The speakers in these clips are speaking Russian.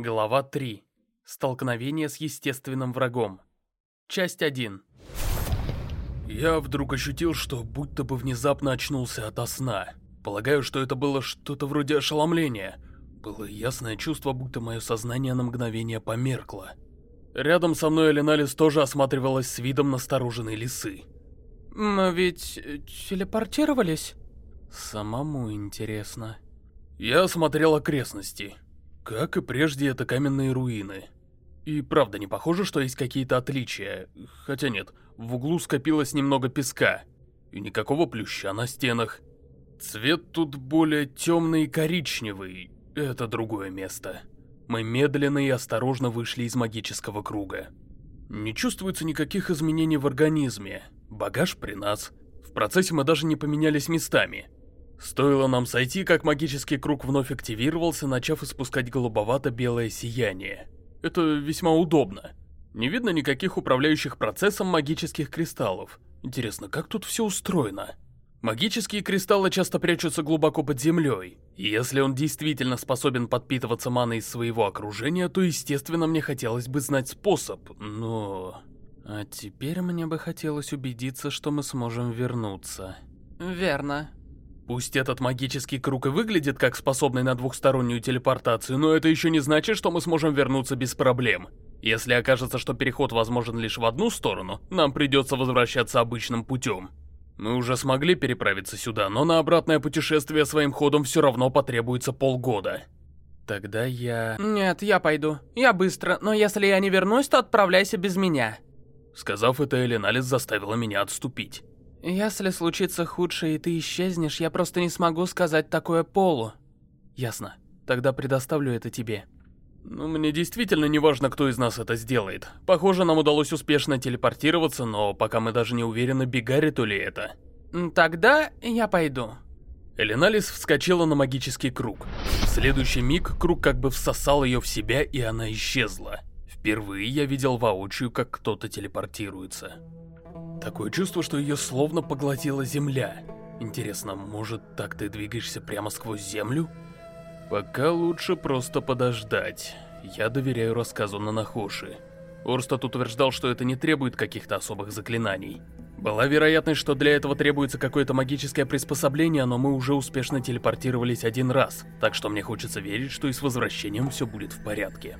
Глава 3. Столкновение с естественным врагом. Часть 1. Я вдруг ощутил, что будто бы внезапно очнулся ото сна. Полагаю, что это было что-то вроде ошеломления. Было ясное чувство, будто мое сознание на мгновение померкло. Рядом со мной Эленалис тоже осматривалась с видом настороженной лисы. Мы ведь э, телепортировались? Самому интересно. Я осмотрел окрестности. Как и прежде, это каменные руины. И правда, не похоже, что есть какие-то отличия. Хотя нет, в углу скопилось немного песка. И никакого плюща на стенах. Цвет тут более темный и коричневый. Это другое место. Мы медленно и осторожно вышли из магического круга. Не чувствуется никаких изменений в организме. Багаж при нас. В процессе мы даже не поменялись местами. Стоило нам сойти, как магический круг вновь активировался, начав испускать голубовато-белое сияние. Это весьма удобно. Не видно никаких управляющих процессом магических кристаллов. Интересно, как тут все устроено? Магические кристаллы часто прячутся глубоко под землей. И если он действительно способен подпитываться маной из своего окружения, то, естественно, мне хотелось бы знать способ, но... А теперь мне бы хотелось убедиться, что мы сможем вернуться. Верно. Пусть этот магический круг и выглядит как способный на двухстороннюю телепортацию, но это еще не значит, что мы сможем вернуться без проблем. Если окажется, что переход возможен лишь в одну сторону, нам придется возвращаться обычным путем. Мы уже смогли переправиться сюда, но на обратное путешествие своим ходом все равно потребуется полгода. Тогда я... Нет, я пойду. Я быстро, но если я не вернусь, то отправляйся без меня. Сказав это, Эленалис заставила меня отступить. Если случится худшее и ты исчезнешь, я просто не смогу сказать такое Полу. Ясно. Тогда предоставлю это тебе. Ну, мне действительно не важно, кто из нас это сделает. Похоже, нам удалось успешно телепортироваться, но пока мы даже не уверены, Бигариту ли это. Тогда я пойду. Элиналис вскочила на магический круг. В следующий миг круг как бы всосал ее в себя, и она исчезла. Впервые я видел воочию, как кто-то телепортируется. Такое чувство, что ее словно поглотила земля. Интересно, может, так ты двигаешься прямо сквозь землю? Пока лучше просто подождать. Я доверяю рассказу Нанахоши. Орстад утверждал, что это не требует каких-то особых заклинаний. Была вероятность, что для этого требуется какое-то магическое приспособление, но мы уже успешно телепортировались один раз, так что мне хочется верить, что и с возвращением все будет в порядке.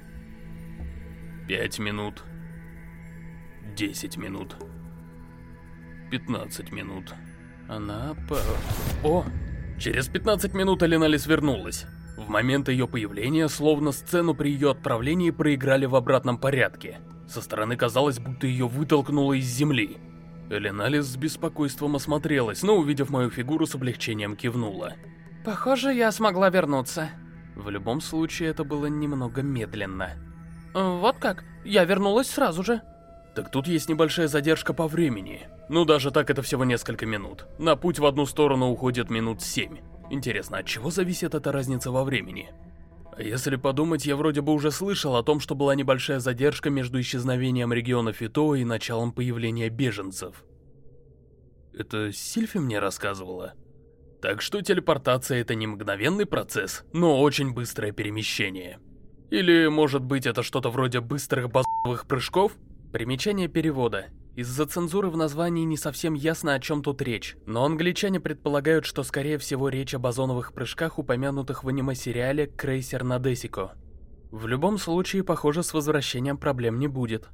Пять минут. Десять минут. 15 минут. Она по... О! Через 15 минут Алиналис вернулась. В момент ее появления, словно сцену при ее отправлении проиграли в обратном порядке. Со стороны казалось, будто ее вытолкнуло из земли. Эленалис с беспокойством осмотрелась, но, увидев мою фигуру, с облегчением кивнула. Похоже, я смогла вернуться. В любом случае, это было немного медленно. Вот как? Я вернулась сразу же. Так тут есть небольшая задержка по времени. Ну, даже так это всего несколько минут. На путь в одну сторону уходит минут семь. Интересно, от чего зависит эта разница во времени? А если подумать, я вроде бы уже слышал о том, что была небольшая задержка между исчезновением региона Фито и началом появления беженцев. Это Сильфи мне рассказывала. Так что телепортация это не мгновенный процесс, но очень быстрое перемещение. Или, может быть, это что-то вроде быстрых базовых прыжков? Примечание перевода. Из-за цензуры в названии не совсем ясно, о чем тут речь, но англичане предполагают, что скорее всего речь о бозоновых прыжках, упомянутых в аниме-сериале «Крейсер на Десико». В любом случае, похоже, с возвращением проблем не будет.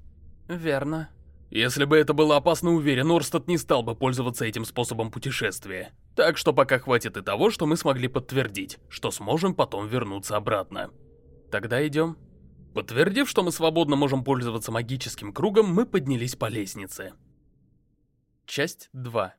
Верно. Если бы это было опасно, уверен, Орстад не стал бы пользоваться этим способом путешествия. Так что пока хватит и того, что мы смогли подтвердить, что сможем потом вернуться обратно. Тогда идем. Подтвердив, что мы свободно можем пользоваться магическим кругом, мы поднялись по лестнице. Часть 2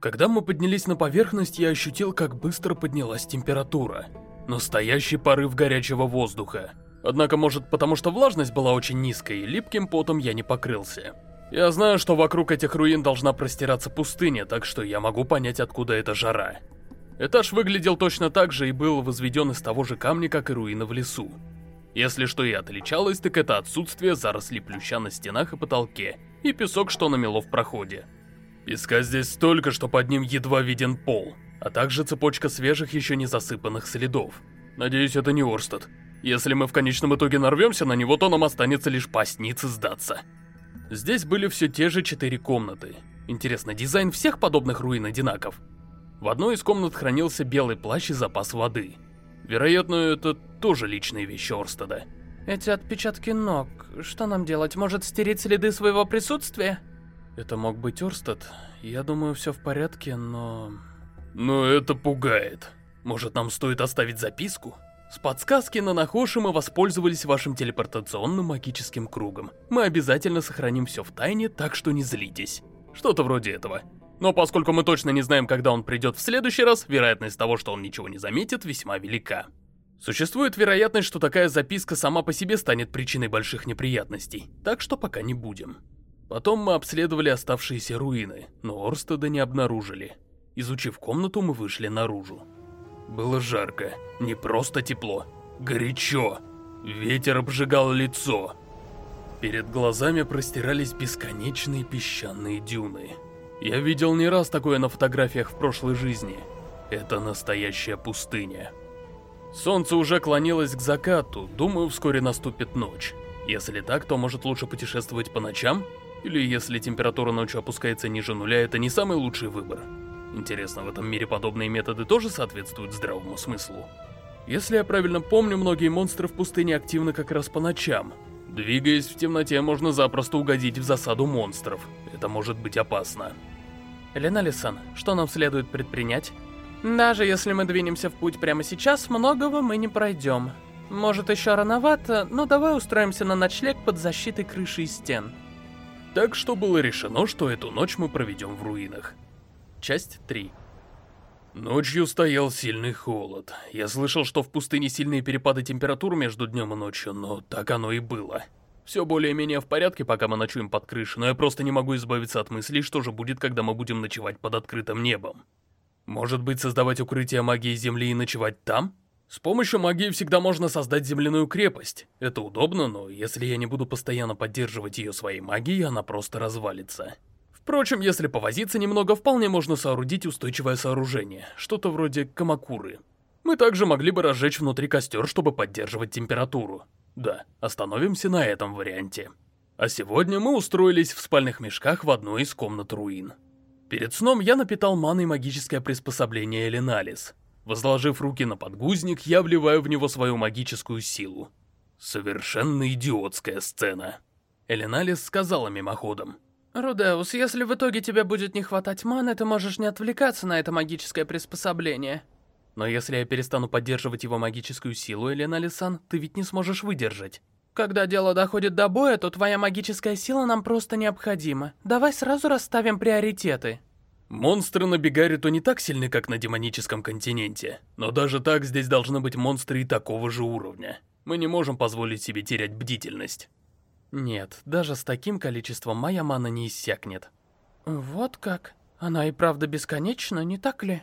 Когда мы поднялись на поверхность, я ощутил, как быстро поднялась температура. Настоящий порыв горячего воздуха. Однако, может, потому что влажность была очень низкой, и липким потом я не покрылся. Я знаю, что вокруг этих руин должна простираться пустыня, так что я могу понять, откуда эта жара. Этаж выглядел точно так же и был возведен из того же камня, как и руины в лесу. Если что и отличалось, так это отсутствие зарослей плюща на стенах и потолке, и песок, что намело в проходе. Песка здесь столько, что под ним едва виден пол, а также цепочка свежих еще не засыпанных следов. Надеюсь, это не Орстад. Если мы в конечном итоге нарвемся на него, то нам останется лишь посниться сдаться. Здесь были все те же четыре комнаты. Интересно, дизайн всех подобных руин одинаков? В одной из комнат хранился белый плащ и запас воды. Вероятно, это тоже личные вещи Орстеда. Эти отпечатки ног, что нам делать? Может стереть следы своего присутствия? Это мог быть Орстед. Я думаю, все в порядке, но... Но это пугает. Может, нам стоит оставить записку? С подсказки на Нахоши мы воспользовались вашим телепортационным магическим кругом. Мы обязательно сохраним все в тайне, так что не злитесь. Что-то вроде этого. Но поскольку мы точно не знаем, когда он придет в следующий раз, вероятность того, что он ничего не заметит, весьма велика. Существует вероятность, что такая записка сама по себе станет причиной больших неприятностей, так что пока не будем. Потом мы обследовали оставшиеся руины, но Орстеда не обнаружили. Изучив комнату, мы вышли наружу. Было жарко, не просто тепло, горячо. Ветер обжигал лицо. Перед глазами простирались бесконечные песчаные дюны. Я видел не раз такое на фотографиях в прошлой жизни. Это настоящая пустыня. Солнце уже клонилось к закату, думаю, вскоре наступит ночь. Если так, то может лучше путешествовать по ночам? Или если температура ночью опускается ниже нуля, это не самый лучший выбор. Интересно, в этом мире подобные методы тоже соответствуют здравому смыслу? Если я правильно помню, многие монстры в пустыне активны как раз по ночам. Двигаясь в темноте, можно запросто угодить в засаду монстров. Это может быть опасно. Леналисан, что нам следует предпринять? Даже если мы двинемся в путь прямо сейчас, многого мы не пройдем. Может, еще рановато, но давай устроимся на ночлег под защитой крыши и стен. Так что было решено, что эту ночь мы проведем в руинах. Часть 3. Ночью стоял сильный холод. Я слышал, что в пустыне сильные перепады температур между днем и ночью, но так оно и было. Все более-менее в порядке, пока мы ночуем под крышей, но я просто не могу избавиться от мыслей, что же будет, когда мы будем ночевать под открытым небом. Может быть, создавать укрытие магии Земли и ночевать там? С помощью магии всегда можно создать земляную крепость. Это удобно, но если я не буду постоянно поддерживать ее своей магией, она просто развалится. Впрочем, если повозиться немного, вполне можно соорудить устойчивое сооружение, что-то вроде камакуры. Мы также могли бы разжечь внутри костер, чтобы поддерживать температуру. Да, остановимся на этом варианте. А сегодня мы устроились в спальных мешках в одной из комнат руин. Перед сном я напитал маной магическое приспособление Эленалис. Возложив руки на подгузник, я вливаю в него свою магическую силу. Совершенно идиотская сцена. Эленалис сказала мимоходом. Рудеус, если в итоге тебе будет не хватать маны, ты можешь не отвлекаться на это магическое приспособление. Но если я перестану поддерживать его магическую силу, Элена Лисан, ты ведь не сможешь выдержать. Когда дело доходит до боя, то твоя магическая сила нам просто необходима. Давай сразу расставим приоритеты. Монстры на Бигарито не так сильны, как на демоническом континенте. Но даже так здесь должны быть монстры и такого же уровня. Мы не можем позволить себе терять бдительность. Нет, даже с таким количеством моя мана не иссякнет. Вот как? Она и правда бесконечна, не так ли?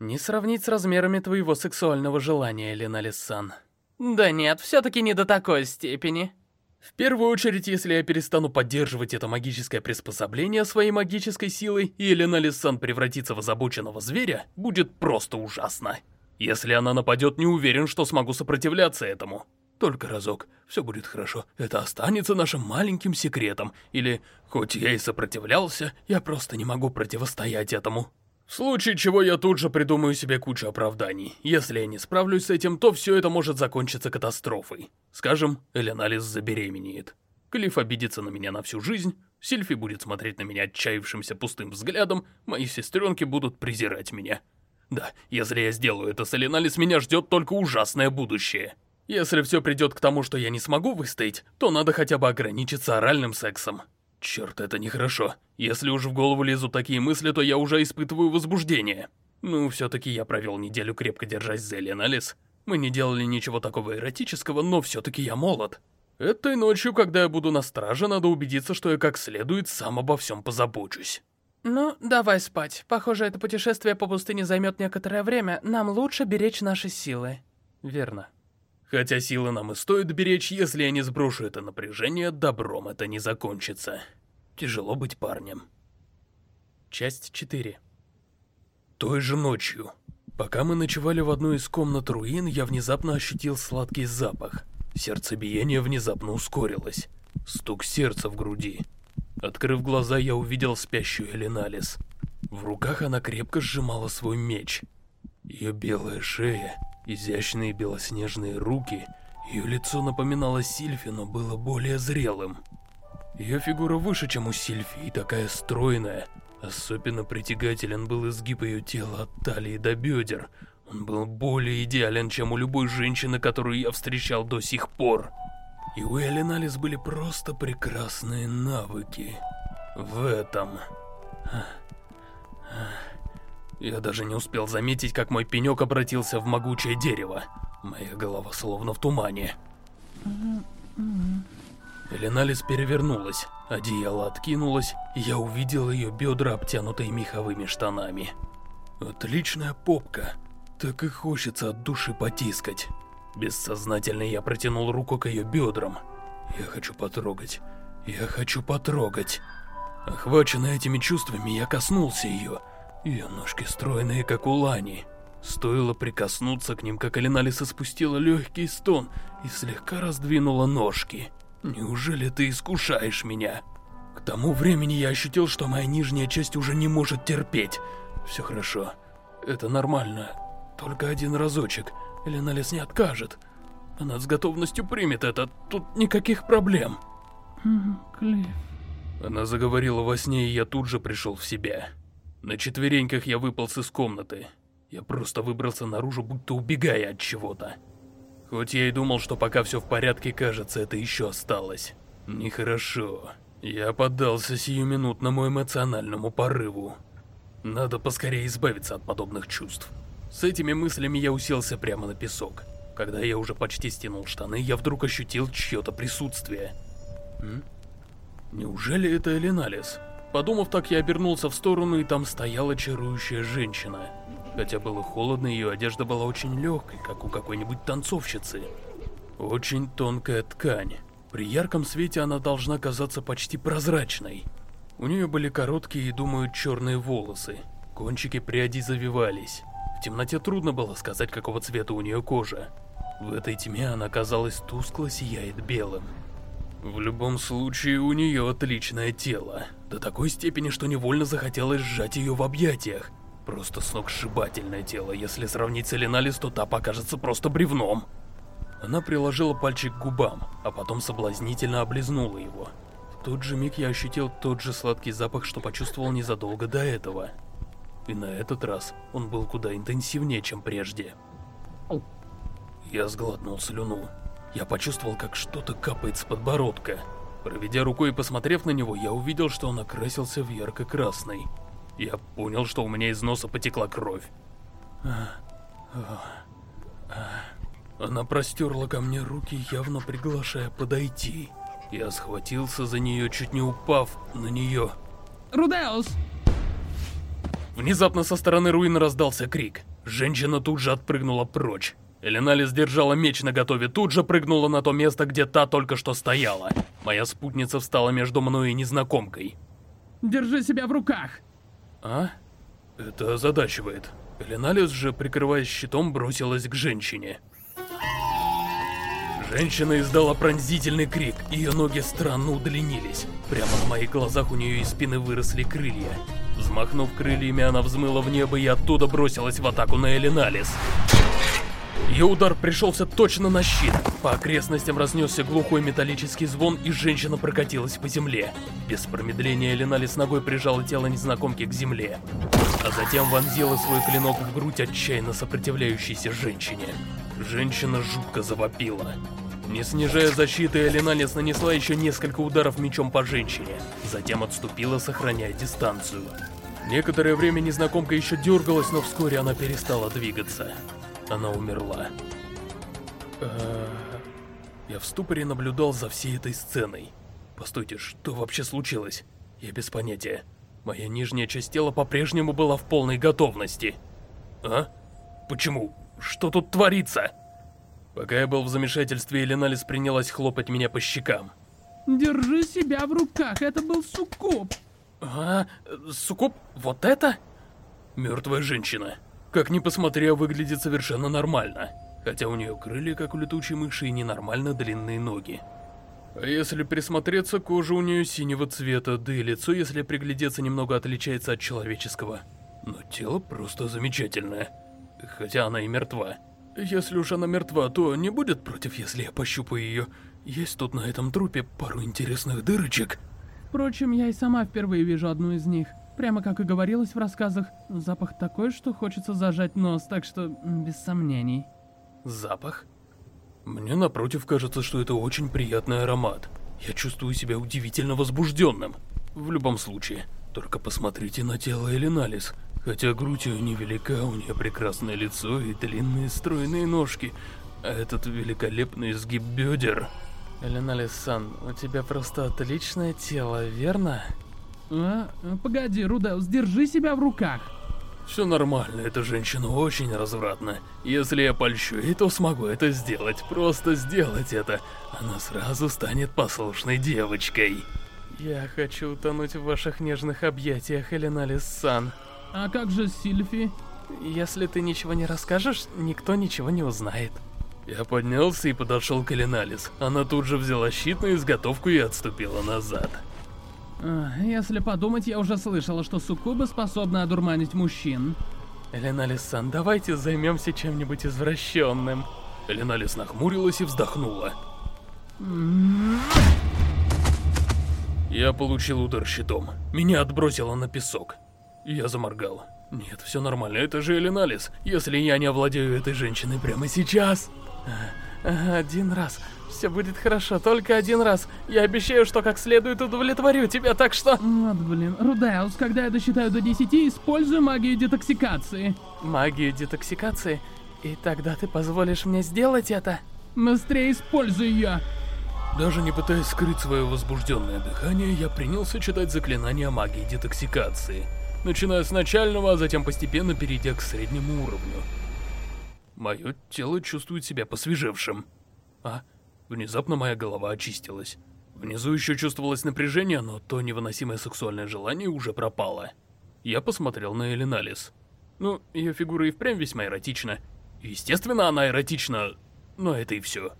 Не сравнить с размерами твоего сексуального желания, Лена Лессан. Да нет, все-таки не до такой степени. В первую очередь, если я перестану поддерживать это магическое приспособление своей магической силой, и Элена Лессан превратится в озабоченного зверя, будет просто ужасно. Если она нападет, не уверен, что смогу сопротивляться этому. Только разок, все будет хорошо, это останется нашим маленьким секретом. Или, хоть я и сопротивлялся, я просто не могу противостоять этому. В случае чего я тут же придумаю себе кучу оправданий. Если я не справлюсь с этим, то все это может закончиться катастрофой. Скажем, Эленалис забеременеет. Клифф обидится на меня на всю жизнь, Сильфи будет смотреть на меня отчаявшимся пустым взглядом, мои сестренки будут презирать меня. Да, если я сделаю это с Эленалис, меня ждет только ужасное будущее. Если все придет к тому, что я не смогу выстоять, то надо хотя бы ограничиться оральным сексом. Черт, это нехорошо. Если уж в голову лезут такие мысли, то я уже испытываю возбуждение. Ну, все-таки я провел неделю крепко держась за Эленалис. Мы не делали ничего такого эротического, но все-таки я молод. Этой ночью, когда я буду на страже, надо убедиться, что я как следует сам обо всем позабочусь. Ну, давай спать. Похоже, это путешествие по пустыне займет некоторое время. Нам лучше беречь наши силы. Верно. Хотя силы нам и стоит беречь, если я не сброшу это напряжение, добром это не закончится. Тяжело быть парнем. Часть 4. Той же ночью. Пока мы ночевали в одной из комнат руин, я внезапно ощутил сладкий запах. Сердцебиение внезапно ускорилось. Стук сердца в груди. Открыв глаза, я увидел спящую Эленалис. В руках она крепко сжимала свой меч. Ее белая шея, изящные белоснежные руки, ее лицо напоминало Сильфи, но было более зрелым. Ее фигура выше, чем у Сильфи, и такая стройная. Особенно притягателен был изгиб ее тела от талии до бедер. Он был более идеален, чем у любой женщины, которую я встречал до сих пор. И у Эллен Алис были просто прекрасные навыки. В этом. Я даже не успел заметить, как мой пенек обратился в могучее дерево. Моя голова словно в тумане. Эленалис перевернулась, одеяло откинулось, и я увидел ее бедра, обтянутые меховыми штанами. Отличная попка. Так и хочется от души потискать. Бессознательно я протянул руку к ее бедрам. Я хочу потрогать. Я хочу потрогать. Охваченный этими чувствами, я коснулся ее. Ее ножки стройные, как у Лани. Стоило прикоснуться к ним, как Алиналиса спустила легкий стон и слегка раздвинула ножки. Неужели ты искушаешь меня? К тому времени я ощутил, что моя нижняя часть уже не может терпеть. Все хорошо. Это нормально. Только один разочек. Эленалис не откажет. Она с готовностью примет это, тут никаких проблем. Клифф... Она заговорила во сне, и я тут же пришел в себя. На четвереньках я выполз из комнаты. Я просто выбрался наружу, будто убегая от чего-то. Хоть я и думал, что пока все в порядке, кажется, это еще осталось. Нехорошо. Я поддался сиюминутному эмоциональному порыву. Надо поскорее избавиться от подобных чувств. С этими мыслями я уселся прямо на песок. Когда я уже почти стянул штаны, я вдруг ощутил чье-то присутствие. М? Неужели это Элиналис? Подумав так, я обернулся в сторону, и там стояла чарующая женщина. Хотя было холодно, ее одежда была очень легкой, как у какой-нибудь танцовщицы. Очень тонкая ткань. При ярком свете она должна казаться почти прозрачной. У нее были короткие и, думаю, черные волосы. Кончики прядей завивались. В темноте трудно было сказать, какого цвета у нее кожа. В этой тьме она, казалось, тускло сияет белым. В любом случае, у нее отличное тело. До такой степени, что невольно захотелось сжать ее в объятиях. Просто сногсшибательное тело. Если сравнить с Эленалис, то та покажется просто бревном. Она приложила пальчик к губам, а потом соблазнительно облизнула его. В тот же миг я ощутил тот же сладкий запах, что почувствовал незадолго до этого. И на этот раз он был куда интенсивнее, чем прежде. Я сглотнул слюну. Я почувствовал, как что-то капает с подбородка. Проведя рукой и посмотрев на него, я увидел, что он окрасился в ярко-красный. Я понял, что у меня из носа потекла кровь. Она простерла ко мне руки, явно приглашая подойти. Я схватился за нее, чуть не упав на нее. Рудеус! Внезапно со стороны руин раздался крик. Женщина тут же отпрыгнула прочь. Эленали сдержала меч наготове, тут же прыгнула на то место, где та только что стояла. Моя спутница встала между мной и незнакомкой. Держи себя в руках! А? Это озадачивает. Эленалис же, прикрываясь щитом, бросилась к женщине. Женщина издала пронзительный крик, ее ноги странно удлинились. Прямо на моих глазах у нее из спины выросли крылья. Взмахнув крыльями, она взмыла в небо и оттуда бросилась в атаку на Элиналис. Ее удар пришелся точно на щит. По окрестностям разнесся глухой металлический звон, и женщина прокатилась по земле. Без промедления Элиналис ногой прижала тело незнакомки к земле. А затем вонзила свой клинок в грудь отчаянно сопротивляющейся женщине. Женщина жутко завопила. Не снижая защиты, Элиналис нанесла еще несколько ударов мечом по женщине. Затем отступила, сохраняя дистанцию. Некоторое время незнакомка еще дергалась, но вскоре она перестала двигаться. Она умерла. Э, Я в ступоре наблюдал за всей этой сценой. Постойте, что вообще случилось? Я без понятия. Моя нижняя часть тела по-прежнему была в полной готовности. А? Почему? Что тут творится? Пока я был в замешательстве, Эленалис принялась хлопать меня по щекам. Держи себя в руках, это был суккуб. А, суккуб, вот это? Мертвая женщина. Как ни посмотри, а выглядит совершенно нормально. Хотя у нее крылья, как у летучей мыши, и ненормально длинные ноги. А если присмотреться, кожа у нее синего цвета, да и лицо, если приглядеться, немного отличается от человеческого. Но тело просто замечательное. Хотя она и мертва. Если уж она мертва, то не будет против, если я пощупаю ее. Есть тут на этом трупе пару интересных дырочек. Впрочем, я и сама впервые вижу одну из них. Прямо как и говорилось в рассказах, запах такой, что хочется зажать нос, так что без сомнений. Запах? Мне напротив кажется, что это очень приятный аромат. Я чувствую себя удивительно возбужденным. В любом случае, только посмотрите на тело Элиналис. Хотя грудь ее невелика, у нее прекрасное лицо и длинные стройные ножки. А этот великолепный изгиб бедер... Элиналис-сан, у тебя просто отличное тело, верно? А? Погоди, Рудеус, держи себя в руках. Все нормально, эта женщина очень развратна. Если я польщу ей, то смогу это сделать. Просто сделать это. Она сразу станет послушной девочкой. Я хочу утонуть в ваших нежных объятиях, Эленалис-сан. А как же Сильфи? Если ты ничего не расскажешь, никто ничего не узнает. Я поднялся и подошел к Эленалис. Она тут же взяла щит на изготовку и отступила назад. Если подумать, я уже слышала, что суккубы способны одурманить мужчин. Эленалис-сан, давайте займемся чем-нибудь извращенным. Эленалис нахмурилась и вздохнула. Я получил удар щитом. Меня отбросило на песок. Я заморгал. Нет, все нормально, это же Эленалис. Если я не овладею этой женщиной прямо сейчас... Один раз. Все будет хорошо, только один раз. Я обещаю, что как следует удовлетворю тебя, так что... Вот блин. Рудеус, когда я досчитаю до 10, используй магию детоксикации. Магию детоксикации? И тогда ты позволишь мне сделать это? Быстрее используй ее. Даже не пытаясь скрыть свое возбужденное дыхание, я принялся читать заклинания магии детоксикации. Начиная с начального, а затем постепенно перейдя к среднему уровню. Мое тело чувствует себя посвежевшим. А, внезапно моя голова очистилась. Внизу еще чувствовалось напряжение, но то невыносимое сексуальное желание уже пропало. Я посмотрел на Элиналис. Ну, ее фигура и впрямь весьма эротична. Естественно, она эротична, но это и все.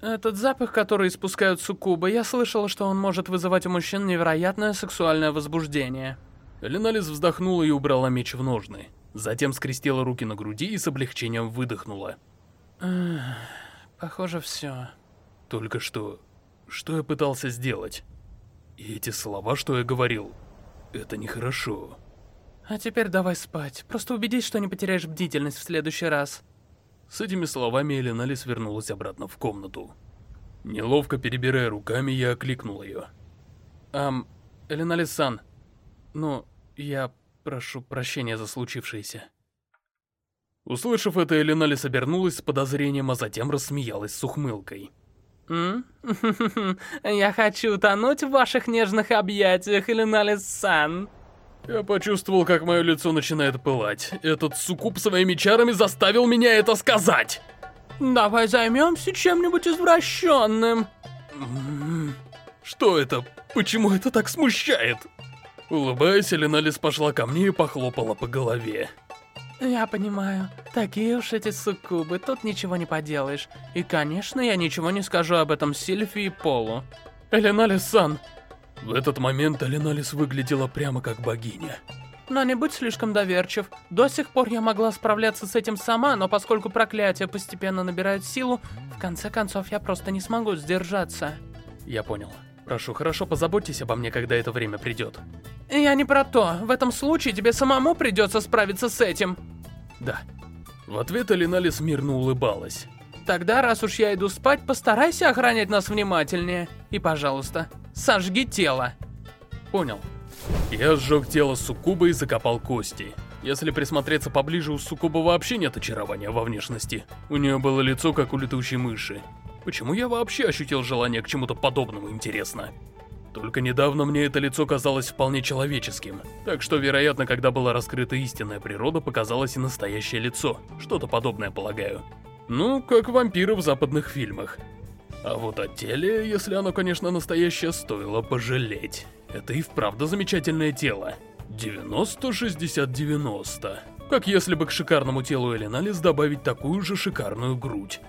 Этот запах, который испускают суккубы, я слышала, что он может вызывать у мужчин невероятное сексуальное возбуждение. Элиналис вздохнула и убрала меч в ножны. Затем скрестила руки на груди и с облегчением выдохнула. Похоже, все. Только что... Что я пытался сделать? И эти слова, что я говорил, это нехорошо. А теперь давай спать. Просто убедись, что не потеряешь бдительность в следующий раз. С этими словами Эленалис вернулась обратно в комнату. Неловко перебирая руками, я окликнул ее. «Ам, Эленалис-сан, ну, я Прошу прощения за случившееся. Услышав это, Эленалис обернулась с подозрением, а затем рассмеялась с ухмылкой. Я хочу тонуть в ваших нежных объятиях, Эленалис-сан. Я почувствовал, как мое лицо начинает пылать. Этот суккуб своими чарами заставил меня это сказать. Давай займемся чем-нибудь извращенным. Что это? Почему это так смущает? Улыбаясь, Эленалис пошла ко мне и похлопала по голове. Я понимаю. Такие уж эти суккубы, тут ничего не поделаешь. И, конечно, я ничего не скажу об этом Сильфи и Полу. Эленалис-сан! В этот момент Эленалис выглядела прямо как богиня. Но не будь слишком доверчив. До сих пор я могла справляться с этим сама, но поскольку проклятия постепенно набирают силу, в конце концов я просто не смогу сдержаться. Я понял. Прошу, хорошо позаботьтесь обо мне, когда это время придет. Я не про то. В этом случае тебе самому придется справиться с этим. Да. В ответ Алиналис мирно улыбалась. Тогда, раз уж я иду спать, постарайся охранять нас внимательнее. И, пожалуйста, сожги тело. Понял. Я сжег тело Суккуба и закопал кости. Если присмотреться поближе, у Суккуба вообще нет очарования во внешности. У нее было лицо, как у летучей мыши. Почему я вообще ощутил желание к чему-то подобному, интересно? Только недавно мне это лицо казалось вполне человеческим. Так что, вероятно, когда была раскрыта истинная природа, показалось и настоящее лицо. Что-то подобное, полагаю. Ну, как вампиры в западных фильмах. А вот о теле, если оно, конечно, настоящее, стоило пожалеть. Это и вправду замечательное тело. 90-60-90. Как если бы к шикарному телу Элиналис добавить такую же шикарную грудь.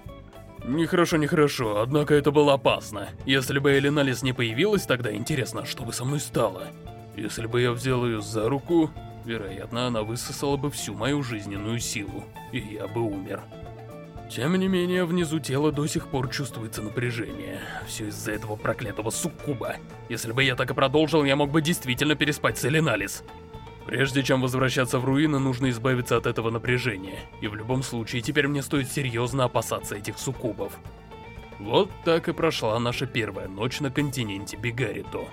Нехорошо, нехорошо, однако это было опасно. Если бы Элиналис не появилась, тогда интересно, что бы со мной стало. Если бы я взял ее за руку, вероятно, она высосала бы всю мою жизненную силу, и я бы умер. Тем не менее, внизу тела до сих пор чувствуется напряжение. Все из-за этого проклятого суккуба. Если бы я так и продолжил, я мог бы действительно переспать с Элиналис. Прежде чем возвращаться в руины, нужно избавиться от этого напряжения. И в любом случае, теперь мне стоит серьезно опасаться этих суккубов. Вот так и прошла наша первая ночь на континенте Бигарито.